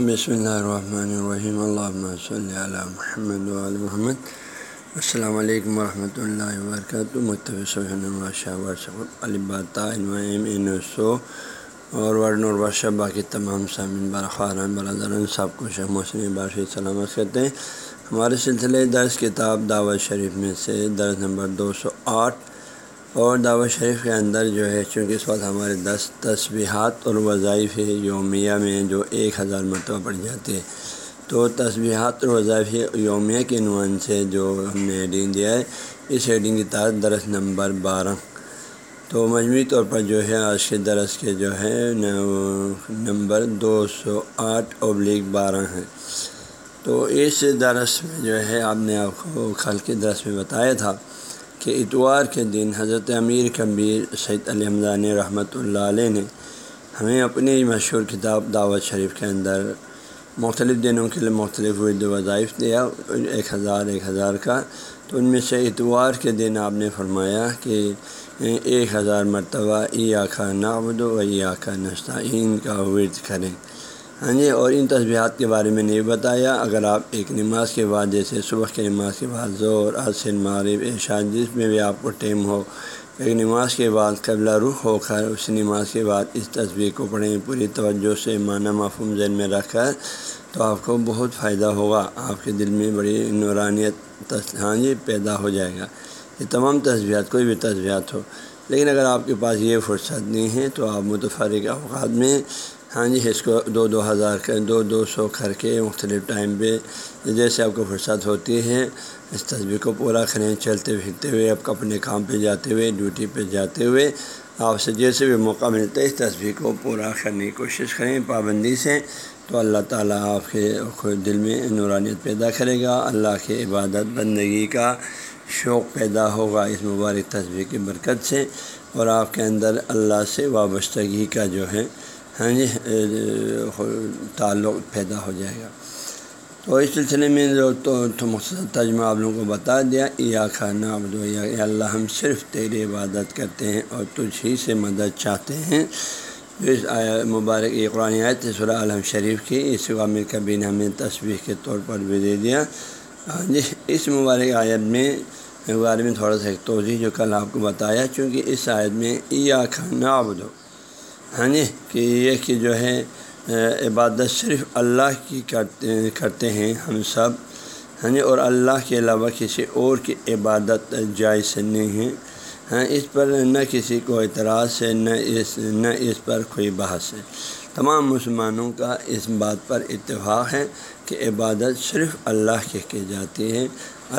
بسم اللہ الرحمن الرحیم اللہ صلی علی محمد علیہ محمد السلام علیکم ورحمۃ اللہ وبرکاتہ متفسو اور ورن اور ورشہ باقی تمام سامعین برخواران برادران سب کو شیخ محسن بارش سلامت کرتے ہیں ہمارے سلسلے درس کتاب دعوت شریف میں سے درس نمبر دو سو آٹھ اور دعوت شریف کے اندر جو ہے، چونکہ اس وقت ہمارے دس تصبیحات اور وظائف یومیہ میں، جو ایک ہزار مرتبہ پڑ جاتے ہیں۔ تو تصبیحات اور وظائف یومیہ کے عنوان سے جو ہم نے ہیڈنگ دیا ہے، اس ہیڈنگ کی تحت درس نمبر بارہ۔ تو مجموعی طور پر جو ہے، آج کے درس کے جو ہے نمبر دو سو آٹھ ابلیغ بارہ ہیں۔ تو اس درس میں جو ہے، آپ نے آپ کو کل کے درس میں بتایا تھا کہ اتوار کے دن حضرت امیر کبیر سید علی حمدان رحمۃ اللہ علیہ نے ہمیں اپنی مشہور کتاب دعوت شریف کے اندر مختلف دنوں کے لیے مختلف ورد وظائف دیا، ایک ہزار ایک ہزار کا۔ تو ان میں سے اتوار کے دن آپ نے فرمایا کہ ایک ہزار مرتبہ ای آخا نابد و ای آخا نستعین کا ورد کریں۔ ہاں جی اور ان تصویرات کے بارے میں نہیں بتایا۔ اگر آپ ایک نماز کے بعد، جیسے صبح کے نماز کے بعد زور عصر معرف ارشاد جس میں بھی آپ کو ٹائم ہو، ایک نماز کے بعد قبلہ رخ ہو کر اس نماز کے بعد اس تصویر کو پڑھیں، پوری توجہ سے معنی مفہوم ذہن میں رکھ کر، تو آپ کو بہت فائدہ ہوگا۔ آپ کے دل میں بڑی نورانیت ہاں جی پیدا ہو جائے گا۔ یہ تمام تصویرات کوئی بھی تصویرات ہو۔ لیکن اگر آپ کے پاس یہ فرصت نہیں ہے، تو آپ متفرق اوقات میں ہاں جی اس کو دو دو ہزار کر دو دو سو کر کے مختلف ٹائم پہ جیسے آپ کو فرصت ہوتی ہے، اس تصویر کو پورا کریں، چلتے پھرتے ہوئے آپ اپنے کام پہ جاتے ہوئے، ڈیوٹی پہ جاتے ہوئے آپ سے جیسے بھی موقع ملتا ہے اس تصویر کو پورا کرنے کی کوشش کریں، پابندی سے۔ تو اللہ تعالیٰ آپ کے دل میں نورانیت پیدا کرے گا، اللہ کے عبادت بندگی کا شوق پیدا ہوگا اس مبارک تصویر کی برکت سے۔ اور آپ کے اندر اللہ سے وابستگی کا جو ہے ہاں جی تعلق پیدا ہو جائے گا۔ تو اس سلسلے میں جو تو مختصر تجمہ آپ لوگوں کو بتا دیا، یا کھانا ابد یا اللہ ہم صرف تیری عبادت کرتے ہیں اور تجھ ہی سے مدد چاہتے ہیں۔ اس مبارک یہ قرآن آیت سورہ عالم شریف کی، اس عامر کبھی نے ہمیں تصویر کے طور پر بھی دے دیا۔ ہاں جی اس مبارک آیت میں بارے میں تھوڑا سا ایک توضیع جو کل آپ کو بتایا، چونکہ اس آیت میں، یا کھانا ابدو ہاں جی کہ یہ کہ جو ہے عبادت صرف اللہ کی کرتے کرتے ہیں ہم سب۔ ہاں جی اور اللہ کے علاوہ کسی اور کی عبادت جائز نہیں ہے۔ ہاں اس پر نہ کسی کو اعتراض ہے، نہ اس نہ اس پر کوئی بحث ہے۔ تمام مسلمانوں کا اس بات پر اتفاق ہے کہ عبادت صرف اللہ کے کی جاتی ہے۔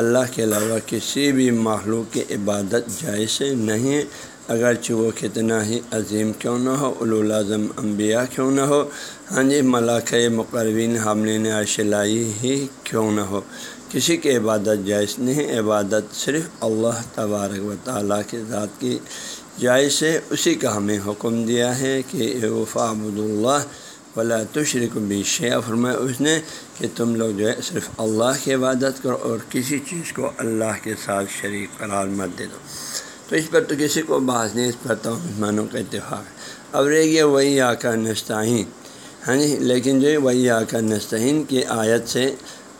اللہ کے علاوہ کسی بھی مخلوق کی عبادت جائز نہیں ہے۔ اگرچہ وہ کتنا ہی عظیم کیوں نہ ہو الاظم انبیاء کیوں نہ ہو ہاں جی ملاق مقربین حاملین اشلائی ہی کیوں نہ ہو۔ کسی کی عبادت جائز نہیں، عبادت صرف اللہ تبارک و تعالیٰ کے ذات کی جائز ہے۔ اسی کا ہمیں حکم دیا ہے کہ وفا عبد اللہ ولا تشرک بھی شیع فرمایا، اس نے کہ تم لوگ جو ہے صرف اللہ کی عبادت کرو اور کسی چیز کو اللہ کے ساتھ شریک قرار مت دے دو۔ تو اس پر تو کسی کو بعض نہیں اس پر تو مسلمانوں کا اتفاق ہے اب رہ گیا وہی آ کر نستعین۔ ہاں جی لیکن جو وہی آ کر نستعین کی آیت سے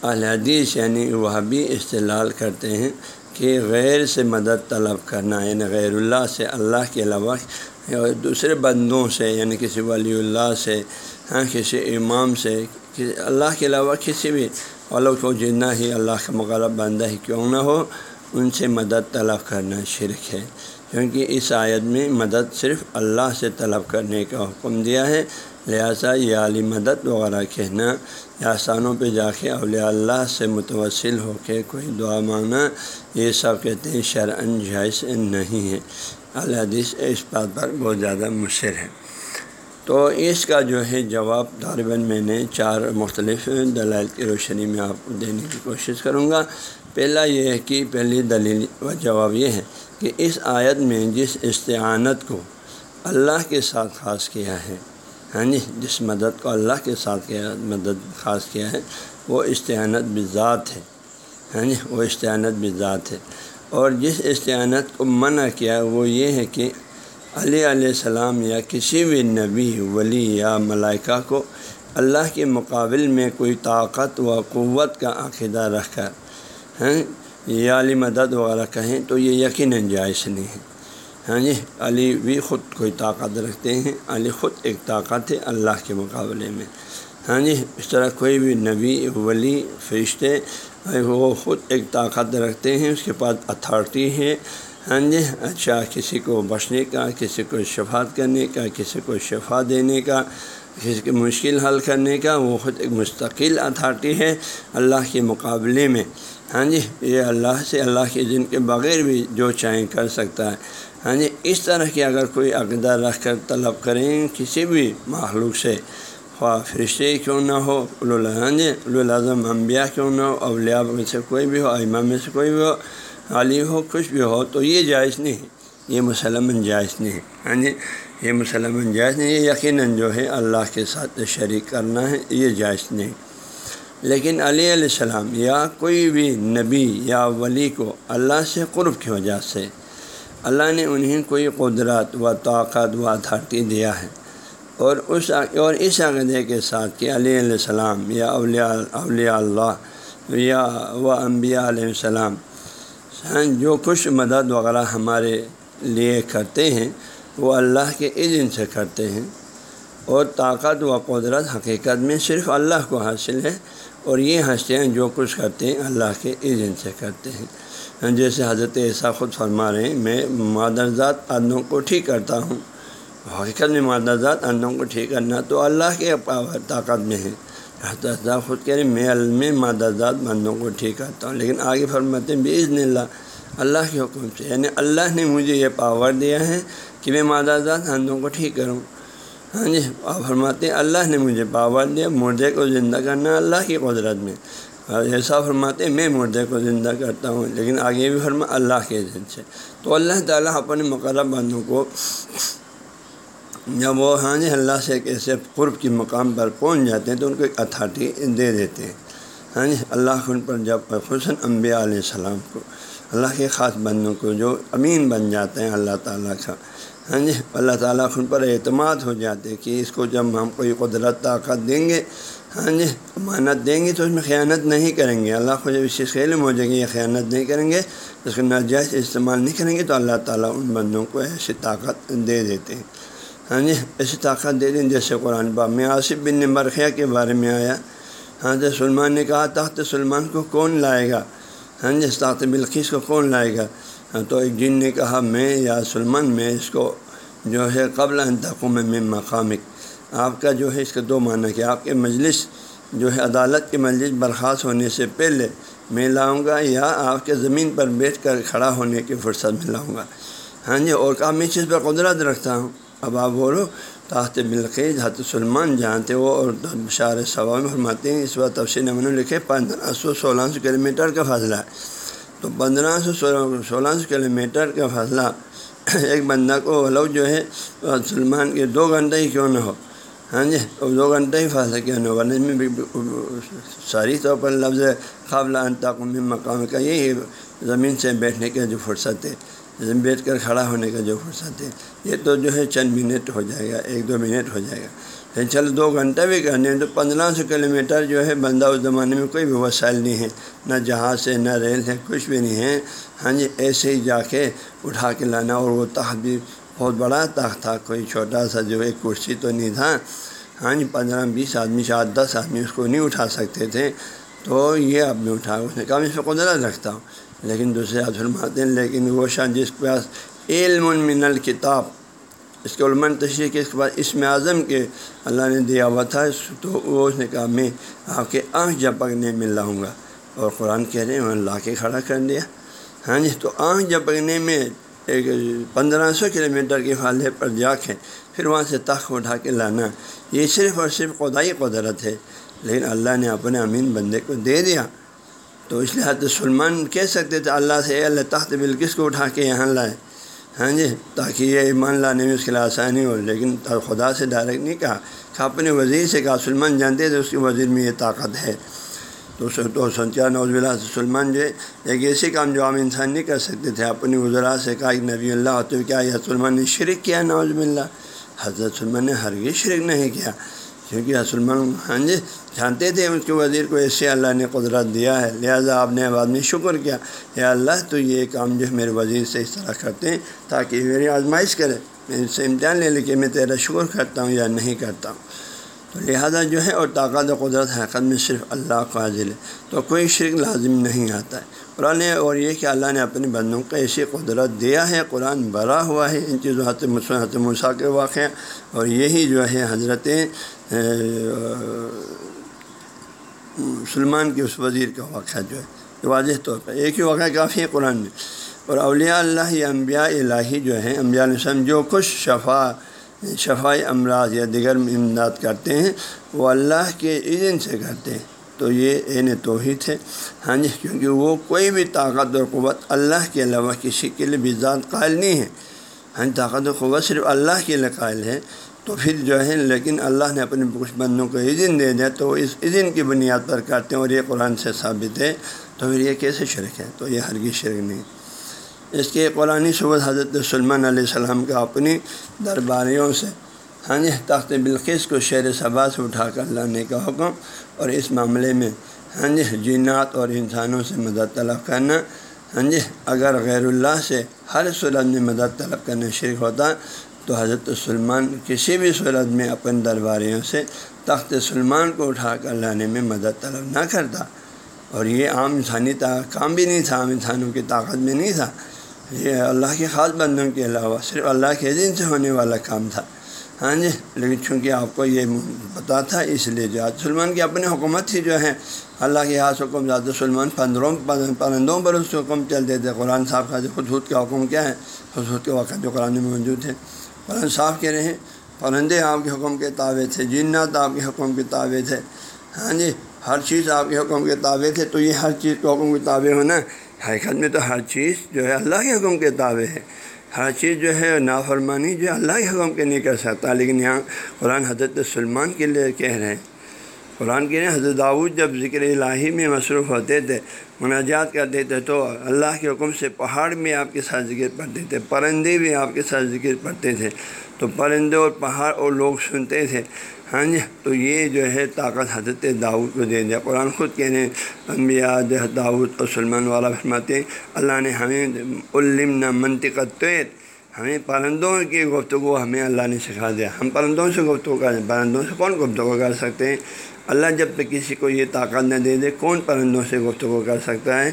الحدیث یعنی وہ بھی استعلال کرتے ہیں کہ غیر سے مدد طلب کرنا یعنی غیر اللہ سے، اللہ کے علاوہ دوسرے بندوں سے یعنی کسی ولی اللہ سے ہاں کسی امام سے اللہ کے علاوہ کسی بھی۔ والوں کو جتنا ہی اللہ کا مغرب بندہ ہی کیوں نہ ہو؟ ان سے مدد طلب کرنا شرک ہے، کیونکہ اس آیت میں مدد صرف اللہ سے طلب کرنے کا حکم دیا ہے۔ لہٰذا یہ علی مدد وغیرہ کہنا یا آسانوں پہ جا کے اولیاء اللہ سے متوسل ہو کے کوئی دعا مانگنا، یہ سب کہتے ہیں شرعن جائز نہیں ہے۔ الحدیث اس بات پر بہت زیادہ مصر ہے تو اس کا جو ہے جواب طالباً میں نے چار مختلف دلائل کی روشنی میں آپ کو دینے کی کوشش کروں گا۔ پہلا یہ ہے کہ پہلی دلیل و جواب یہ ہے کہ اس آیت میں جس استعانت کو اللہ کے ساتھ خاص کیا ہے ہاں جی جس مدد کو اللہ کے ساتھ کیا، مدد خاص کیا ہے، وہ استعانت بذات ہے ہاں جی وہ استعانت بذات ہے۔ اور جس استعانت کو منع کیا، وہ یہ ہے کہ علیہ علیہ السلام یا کسی بھی نبی، ولی یا ملائکہ کو اللہ کے مقابل میں کوئی طاقت و قوت کا عقیدہ رکھ کر ہیں یا علی مدد وغیرہ کہیں تو یہ یقیناً جائز نہیں ہے۔ ہاں جی علی بھی خود کوئی طاقت رکھتے ہیں، علی خود ایک طاقت ہے اللہ کے مقابلے میں۔ ہاں جی اس طرح کوئی بھی نبی، ولی، فرشتے وہ خود ایک طاقت رکھتے ہیں، اس کے پاس اتھارٹی ہے۔ ہاں جی اچھا کسی کو بچنے کا، کسی کو شفات کرنے کا، کسی کو شفا دینے کا، کسی کی مشکل حل کرنے کا، وہ خود ایک مستقل اتھارٹی ہے اللہ کے مقابلے میں۔ ہاں جی یہ اللہ سے اللہ کے جن کے بغیر بھی جو چاہیں کر سکتا ہے۔ ہاں جی اس طرح کی اگر کوئی عقدہ رکھ کر طلب کریں کسی بھی معلوم سے، خواہ فرشتے کیوں نہ ہو ہاں جی الاظم انبیاء کیوں نہ ہو، اولیاء میں سے کوئی بھی ہو امام میں سے کوئی بھی ہو علی ہو، کچھ بھی ہو، تو یہ جائز نہیں۔ ہے یہ مسلم جائز نہیں۔ ہے ہاں جی یہ مسلم جائز نہیں، یہ یقیناً جو ہے اللہ کے ساتھ شریک کرنا ہے، یہ جائز نہیں۔ لیکن علیہ علیہ السلام یا کوئی بھی نبی یا ولی کو اللہ سے قرب کی وجہ سے اللہ نے انہیں کوئی قدرت و طاقت و اتھارٹی دیا ہے۔ اور اس اور اس عقدے کے ساتھ کہ علیہ علیہ السلام یا اولیاء اولیاء اللہ یا و انبیاء علیہ السلام ہاں، جو کچھ مدد وغیرہ ہمارے لیے کرتے ہیں، وہ اللہ کے عزن سے کرتے ہیں۔ اور طاقت و قدرت حقیقت میں صرف اللہ کو حاصل ہے اور یہ ہنستے جو کچھ کرتے ہیں اللہ کے عزن سے کرتے ہیں۔ ہاں، جیسے حضرت ایسا خود فرما رہے ہیں، میں مادرزات اندوں کو ٹھیک کرتا ہوں۔ حقیقت میں مادرزات اندوں کو ٹھیک کرنا تو اللہ کے پاور طاقت میں ہے۔ حضرت خود کہہ رہے میں میں مادرزات بندوں کو ٹھیک کرتا ہوں۔ لیکن آگے فرماتے ہیں بیز اللہ اللہ کے حکم سے یعنی اللہ نے مجھے یہ پاور دیا ہے کہ میں مادرزات اندوں کو ٹھیک کروں۔ ہاں جی آپ فرماتے ہیں، اللہ نے مجھے پاور دیا، مردے کو زندہ کرنا اللہ کی قدرت میں۔ ایسا فرماتے میں مردے کو زندہ کرتا ہوں، لیکن آگے بھی فرما، اللہ کے دن سے۔ تو اللہ تعالیٰ اپنے مقرب بندوں کو جب وہ ہاں جی اللہ سے ایک ایسے قرب کی مقام پر پہنچ جاتے ہیں، تو ان کو ایک اتھارٹی دے دیتے ہیں۔ ہاں جی اللہ ان پر جب حسن انبیاء علیہ السلام کو، اللہ کے خاص بندوں کو جو امین بن جاتے ہیں، اللہ تعالیٰ کا ہاں جی اللہ تعالیٰ ان پر اعتماد ہو جاتے کہ اس کو جب ہم کوئی قدرت، طاقت دیں گے ہاں جی امانت دیں گے تو اس میں خیانت نہیں کریں گے۔ اللہ کو جب اس چیز علم ہو جائے گی یہ خیانت نہیں کریں گے، اس کو ناجائز استعمال نہیں کریں گے، تو اللہ تعالیٰ ان بندوں کو ایسی طاقت دے دیتے ہیں۔ ہاں جی ایسی طاقت دے دیں جیسے قرآن با میں آصف بن مرخیہ کے بارے میں آیا۔ ہاں جی سلمان نے کہا، تخت سلمان کو کون لائے گا؟ ہاں جی طاقت بلخیس کو کون لائے گا؟ ہاں، تو ایک جن نے کہا، میں یا سلمان، میں اس کو جو ہے قبل انتقم میں مقامک. آپ کا جو ہے اس کا دو معنی کہ آپ کے مجلس جو ہے عدالت کے مجلس برخاست ہونے سے پہلے میں لاؤں گا یا آپ کے زمین پر بیٹھ کر کھڑا ہونے کی فرصت میں لاؤں گا؟ ہاں جی اور کہا، میں چیز پر قدرت رکھتا ہوں. اب آپ بولو تاحت بلقیز حت سلمان جانتے وہ اور شار صبا میں فرماتے ہیں، اس وقت تفصیل نمن لکھے پندرہ سو سولہ سو کلو میٹر کا فاصلہ ہے۔ تو پندرہ سو سولہ سو کلو میٹر کا فاصلہ۔ ایک بندہ کو لوگ جو ہے، سلمان کے دو گھنٹے ہی کیوں نہ ہو؟ ہاں جی دو گھنٹے ہی فاصلہ کیوں نہ ہو؟ ورنہ میں ساری طور پر لفظ قابل انتقم مقام کا، یہی زمین سے بیٹھنے کے جو فرصت ہے۔ بیٹھ کر کھڑا ہونے کا جو فرصت ہے، یہ تو جو ہے چند منٹ ہو جائے گا، ایک دو منٹ ہو جائے گا۔ لیکن چلو دو گھنٹہ بھی کرنے تو پندرہ سو کلو میٹر جو ہے بندہ اس زمانے میں کوئی بھی وسائل نہیں ہے، نہ جہاز ہے نہ ریل ہے کچھ بھی نہیں ہے۔ ہاں جی ایسے ہی جا کے اٹھا کے لانا اور وہ تخت بھی بہت بڑا تخت تھا۔ کوئی چھوٹا سا جو ہے کرسی تو نہیں تھا۔ ہاں جی پندرہ بیس آدمی، شاید دس آدمی اس کو نہیں اٹھا سکتے تھے۔ تو یہ اب میں اٹھا، اس نے کہا میں اس پہ قدرت رکھتا ہوں۔ لیکن دوسرے فرماتے ہیں، لیکن وہ شاہ جس کے پاس علم من الکتاب، اس کے علم تشریح کے اس کے بعد اسم اعظم کے اللہ نے دیا ہوا تھا تو وہ اس نے کہا، میں آپ کے آنکھ جھپکنے میں لاؤں گا۔ اور قرآن کہہ رہے ہیں، میں لا کے کھڑا کر دیا۔ ہاں جی تو آنکھ جھپکنے میں ایک پندرہ سو کلو میٹر کے فالے پر جا کے پھر وہاں سے تخ اٹھا کے لانا، یہ صرف اور صرف خدائی قدرت ہے۔ لیکن اللہ نے اپنے امین بندے کو دے دیا۔ تو اس لحاظ سلمان کہہ سکتے تھے، اللہ سے، اے اللہ، تخت بلکس کو اٹھا کے یہاں لائے؟ ہاں جی تاکہ یہ ایمان لانے میں اس کے لیے آسانی ہو۔ لیکن خدا سے ڈائریکٹ نہیں کہا کہ اپنے وزیر سے کہا، سلمان جانتے تھے اس کے وزیر میں یہ طاقت ہے۔ تو سنچار نوز بلا سلمان جو ایک ایسے کام جو عام انسان نہیں کر سکتے تھے۔ اپنی وزراء سے کہا کہ نبی اللہ، تو کیا یہ سلمان نے شرک کیا؟ نوز بلّہ حضرت سلمان نے ہرگز شرک نہیں کیا۔ کیونکہ سلمان ہاں جی جانتے تھے اس کے وزیر کو ایسے اللہ نے قدرت دیا ہے۔ لہٰذا آپ نے بعد میں شکر کیا۔ یا اللہ، تو یہ کام جو ہے میرے وزیر سے اس طرح کرتے ہیں تاکہ میری آزمائش کرے۔ میں اس سے امتحان لے لے کے میں تیرا شکر کرتا ہوں یا نہیں کرتا ہوں۔ تو لہٰذا جو ہے اور طاقت و قدرت حقیقت میں صرف اللہ کا حاضل ہے۔ تو کوئی شرک لازم نہیں آتا ہے۔ قرآن اور یہ کہ اللہ نے اپنے بندوں کو ایسی قدرت دیا ہے، قرآن بڑا ہوا ہے۔ ان چیزوں حت مسا کے واقعہ اور یہی جو ہے حضرت سلمان کے اس وزیر کا واقعہ جو ہے۔ واضح طور پر ایک ہی واقعہ کافی ہے قرآن میں۔ اور اولیاء اللہ یا انبیاء الہی جو ہیں، انبیاء علیہ السلام جو کچھ شفا شفائی امراض یا دیگر امداد کرتے ہیں، وہ اللہ کے اذن سے کرتے ہیں۔ تو یہ عین توحید ہے۔ ہاں جی کیونکہ وہ کوئی بھی طاقت اور قوت اللہ کے علاوہ کسی کے لیے بھی ذات قائل نہیں ہے۔ ہاں جی، طاقت و قوت صرف اللہ کے لیے قائل ہے۔ تو پھر جو ہے، لیکن اللہ نے اپنے کچھ بندوں کو عزن دے دیا، تو اس عزن کی بنیاد پر کرتے ہیں اور یہ قرآن سے ثابت ہے۔ تو پھر یہ کیسے شرک ہے؟ تو یہ ہرگی شرک نہیں۔ اس کے قرآن صبح حضرت سلمان علیہ السلام کا اپنی درباریوں سے ہاں جی تخت بلقیس کو شیر صبا سے اٹھا کر لانے کا حکم اور اس معاملے میں ہاں جی جینات اور انسانوں سے مدد طلب کرنا ہاں جی اگر غیر اللہ سے ہر صورت میں مدد طلب کرنا شرک ہوتا تو حضرت سلمان کسی بھی صورت میں اپنے درباریوں سے تخت سلمان کو اٹھا کر لانے میں مدد طلب نہ کرتا۔ اور یہ عام انسانی کام بھی نہیں تھا، عام انسانوں کی طاقت میں نہیں تھا۔ یہ اللہ کے خاص بندوں کے علاوہ صرف اللہ کے دن سے ہونے والا کام تھا۔ ہاں جی لیکن چونکہ آپ کو یہ پتا تھا، اس لیے جو سلمان کی اپنی حکومت ہی جو ہے، اللہ کے ہاتھ حکم زیادہ سلمان پندروں پرندوں پر اس حکم چلتے تھے۔ قرآن صاحب کا خطوط کا حکم کیا ہے، خطوط کے وقت جو قرآن میں موجود ہے قرآن صاف کہہ رہے ہیں پرندے آپ کے حکم کے تابع تھے، جنات آپ کے حکم کے تابع تھے۔ ہاں جی ہر چیز آپ کے حکم کے تابع تھے، تو یہ ہر چیز کے حکم کے تابع ہونا حقیقت میں تو ہر چیز جو ہے اللہ کے حکم کے تابع ہے۔ ہر چیز جو ہے نافرمانی جو اللہ کے حکم کے نہیں کر سکتا، لیکن یہاں قرآن حضرت سلمان کے لیے کہہ رہے ہیں۔ قرآن کے حضرت داود جب ذکر الہی میں مصروف ہوتے تھے، مناجات کرتے تھے، تو اللہ کے حکم سے پہاڑ میں آپ کے ساتھ ذکر پڑھتے تھے، پرندے بھی آپ کے ساتھ ذکر پڑھتے تھے۔ تو پرندے اور پہاڑ اور لوگ سنتے تھے۔ ہاں جی تو یہ جو ہے طاقت حضرت داود کو دے دیا۔ قرآن خود کہنے انبیاء داود اور سلمان والا فرماتے ہیں، اللہ نے ہمیں علم نہ منطقت ہمیں پرندوں کی گفتگو ہمیں اللہ نے سکھا دیا۔ ہم پرندوں سے گفتگو کریں پرندوں سے کون گفتگو کر سکتے ہیں؟ اللہ جب تک کسی کو یہ طاقت نہ دے دے، کون پرندوں سے گفتگو کر سکتا ہے؟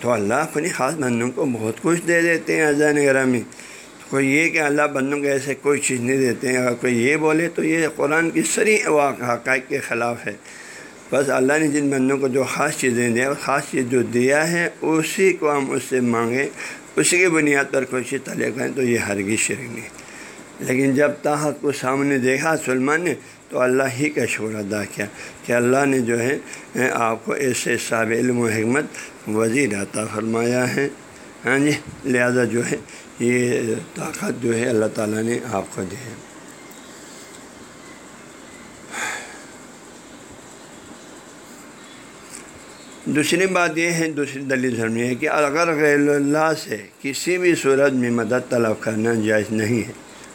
تو اللہ اپنی خاص بندوں کو بہت کچھ دے دیتے ہیں، اذان گرہ میں کوئی یہ کہ اللہ بندوں کو ایسے کوئی چیز نہیں دیتے ہیں۔ اگر کوئی یہ بولے تو یہ قرآن کی سری حقائق کے خلاف ہے۔ بس اللہ نے جن بندوں کو جو خاص چیزیں دیا خاص چیز جو دیا ہے، اسی کو ہم اس سے مانگیں۔ اسی کی بنیاد پر کوئی چیز طلے کریں تو یہ ہرگی شرک نہیں۔ لیکن جب تاحت کو سامنے دیکھا سلمان نے، تو اللہ ہی کا شکر ادا کیا کہ اللہ نے جو ہے، آپ کو ایسے صاب علم و حکمت وزیر عطا فرمایا ہے۔ ہاں جی لہذا جو ہے، یہ طاقت جو ہے اللہ تعالیٰ نے آپ کو دی ہے۔ دوسری بات یہ ہے، دوسری دلیل دھرم یہ ہے کہ اگر غیر اللہ سے کسی بھی صورت میں مدد طلب کرنا جائز نہیں ہے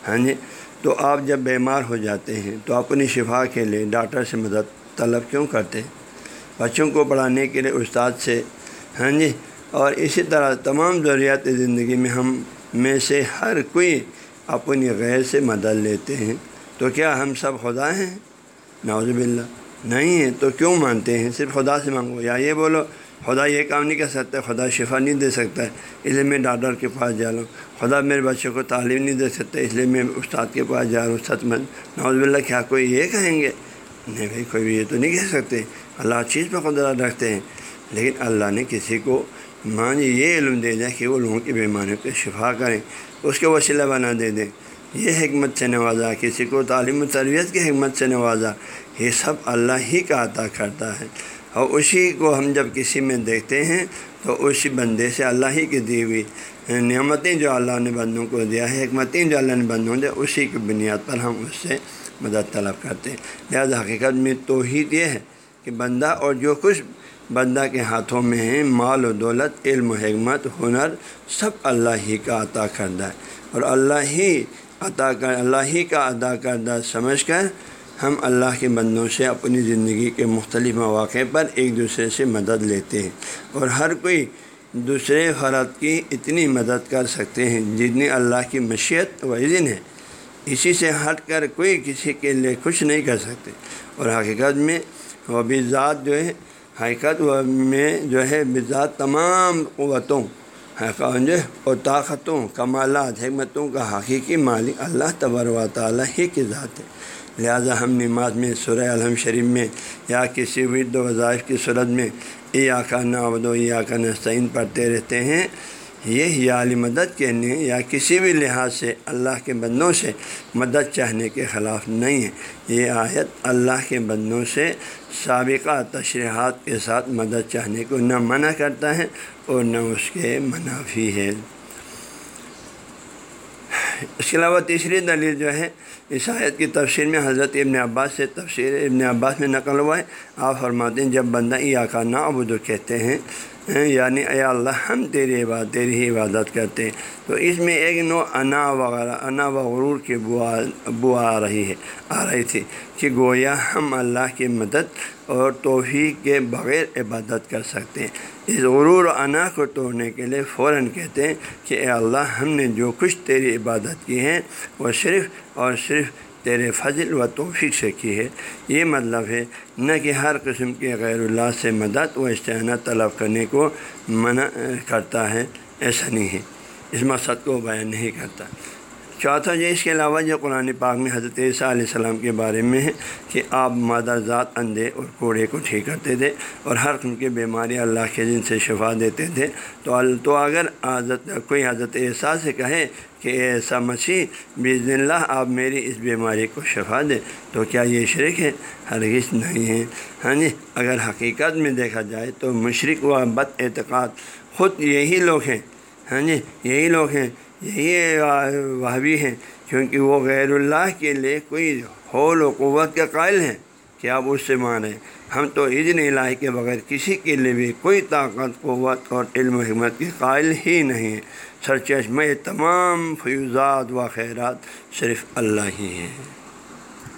ہاں جی تو آپ جب بیمار ہو جاتے ہیں تو اپنی شفا کے لیے ڈاکٹر سے مدد طلب کیوں کرتے ہیں؟ بچوں کو پڑھانے کے لیے استاد سے ہاں جی اور اسی طرح تمام ضروریات زندگی میں ہم میں سے ہر کوئی اپنی غیر سے مدد لیتے ہیں۔ تو کیا ہم سب خدا ہیں؟ نوز باللہ۔ نہیں ہیں، تو کیوں مانتے ہیں؟ صرف خدا سے مانگو۔ یا یہ بولو، خدا یہ کام نہیں کر سکتا، خدا شفا نہیں دے سکتا۔ ہے اس لیے میں ڈاکٹر کے پاس جا رہا ہوں۔ خدا میرے بچوں کو تعلیم نہیں دے سکتا، اس لیے میں استاد کے پاس جا رہا ہوں سچ مند۔ نوز باللہ، کیا کوئی یہ کہیں گے؟ نہیں بھائی، کوئی بھی یہ تو نہیں کہہ سکتے۔ اللہ چیز پہ خدا رکھتے ہیں۔ لیکن اللہ نے کسی کو مان یہ علم دے دیں کہ وہ لوگوں کی بیماریوں کو شفا کریں، اس کے وسیلہ بنا دے دیں۔ یہ حکمت سے نوازا، کسی کو تعلیم و تربیت کی حکمت سے نوازا، یہ سب اللہ ہی کا عطا کرتا ہے۔ اور اسی کو ہم جب کسی میں دیکھتے ہیں، تو اسی بندے سے اللہ ہی کی دی ہوئی نعمتیں جو اللہ نے بندوں کو دیا ہے، حکمتیں جو اللہ نے بندوں دیا، اسی کی بنیاد پر ہم اس سے مدد طلب کرتے ہیں۔ لہٰذا حقیقت میں توحید یہ ہے کہ بندہ اور جو کچھ بندہ کے ہاتھوں میں ہیں مال و دولت، علم و حکمت، ہنر، سب اللہ ہی کا عطا کردہ ہے۔ اور اللہ ہی عطا کر، اللہ ہی کا ادا کردہ سمجھ کر ہم اللہ کے بندوں سے اپنی زندگی کے مختلف مواقع پر ایک دوسرے سے مدد لیتے ہیں۔ اور ہر کوئی دوسرے فرد کی اتنی مدد کر سکتے ہیں جتنی اللہ کی مشیت و عزن ہے۔ اسی سے ہٹ کر کوئی کسی کے لیے کچھ نہیں کر سکتے۔ اور حقیقت میں وہ بھی ذات جو ہے حقیقت میں جو ہے بذات تمام قوتوں جو اور طاقتوں، کمالات، حکمتوں کا حقیقی مالک اللہ تبر و تعالیٰ ہی کی ذات ہے۔ لہٰذا ہم نماز میں، سورہ الحم شریف میں یا کسی ورد و وظائف کی صورت میں ای آکا نابد و یا کا نسعین پڑھتے رہتے ہیں۔ یہ یا علی مدد کہنے یا کسی بھی لحاظ سے اللہ کے بندوں سے مدد چاہنے کے خلاف نہیں ہے۔ یہ آیت اللہ کے بندوں سے سابقہ تشریحات کے ساتھ مدد چاہنے کو نہ منع کرتا ہے اور نہ اس کے منافی ہے۔ اس کے علاوہ تیسری دلیل جو ہے، اس آیت کی تفسیر میں حضرت ابن عباس سے تفسیر ابن عباس میں نقل ہوا ہے۔ آپ فرماتے ہیں، جب بندہ ای آکا نا کہتے ہیں یعنی اے اللہ ہم تیری عبادت، تیری ہی عبادت کرتے ہیں۔ تو اس میں ایک نو انا وغیرہ، انا و غرور کی بوا بو آ رہی ہے، آ رہی تھی کہ گویا ہم اللہ کی مدد اور توفیق کے بغیر عبادت کر سکتے ہیں۔ اس غرور و انا کو توڑنے کے لیے فوراً کہتے ہیں کہ اے اللہ ہم نے جو کچھ تیری عبادت کی ہے، وہ صرف اور صرف تیرے فضل و توفیق سے کی ہے۔ یہ مطلب ہے نہ کہ ہر قسم کے غیر اللہ سے مدد و استعانت طلب کرنے کو منع کرتا ہے، ایسا نہیں ہے۔ اس مقصد کو بیان نہیں کرتا۔ چوتھا یہ اس کے علاوہ جو قرآن پاک میں حضرت عیسیٰ علیہ السلام کے بارے میں ہے کہ آپ مادہ ذات اندھے اور کوڑے کو ٹھیک کرتے تھے اور ہر قسم کی بیماری اللہ کے جن سے شفا دیتے تھے تو تو اگر حضرت کوئی حضرت عیسیٰ سے کہے کہ ایسا مسیح بزن اللہ، آپ میری اس بیماری کو شفا دے تو کیا یہ شرک ہے؟ ہرگز نہیں ہے۔ ہاں جی اگر حقیقت میں دیکھا جائے تو مشرق و بد اعتقاد خود یہی لوگ ہیں۔ ہاں جی یہی لوگ ہیں۔ یہی وہابی ہیں۔ کیونکہ وہ غیر اللہ کے لیے کوئی حول و قوت کے قائل ہیں کہ آپ اس سے مانیں؟ ہم تو اذن الہی کے بغیر کسی کے لیے بھی کوئی طاقت، قوت اور علم و حکمت کے قائل ہی نہیں ہے سرچشمہ تمام فیوزات و خیرات صرف اللہ ہی ہیں۔